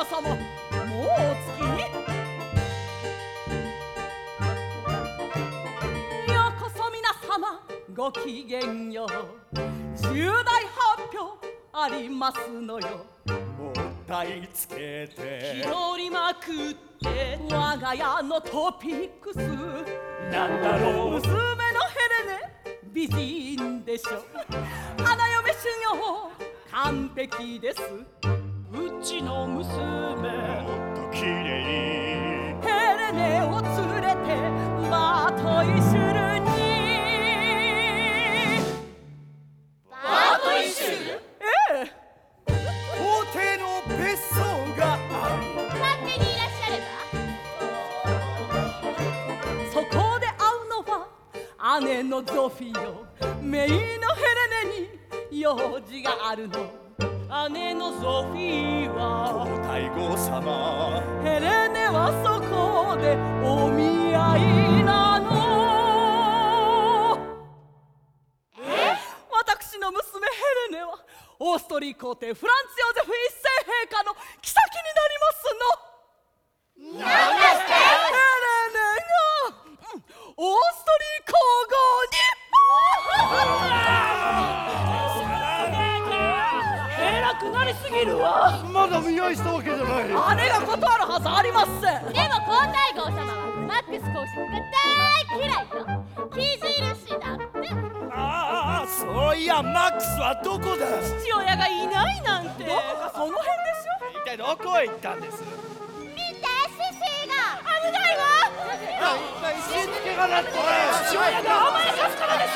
皆様もうお月に。ようこそ皆様ごきげんよう。重大発表ありますのよ。もったいつけて。拾りまくって我が家のトピックス。なんだろう。娘のヘレネ美人でしょ。花嫁修行完璧です。うちの娘。もっときれいヘレネを連れてバートイシュルに。バートイシュルええ。皇帝の別荘がある勝手にいらっしゃればそこで会うのは姉のゾフィよメイのヘレネに用事があるの。姉のゾフィは。皇太后様。ヘレネはそこでお見合いなの。私の娘ヘレネはオーストリー皇帝フランツ・ヨゼフ一くなりすぎるわ。まだ見合いしたわけじゃない姉が断るはずありません。でも皇太后様はマックス公爵が大嫌いよ。生印だって。ああそういやマックスはどこだ？父親がいないなんて。どこかその辺でしょ一体どこへ行ったんです？見て獅子が危ないわ。しんのけがなって。父親が甘やかすからです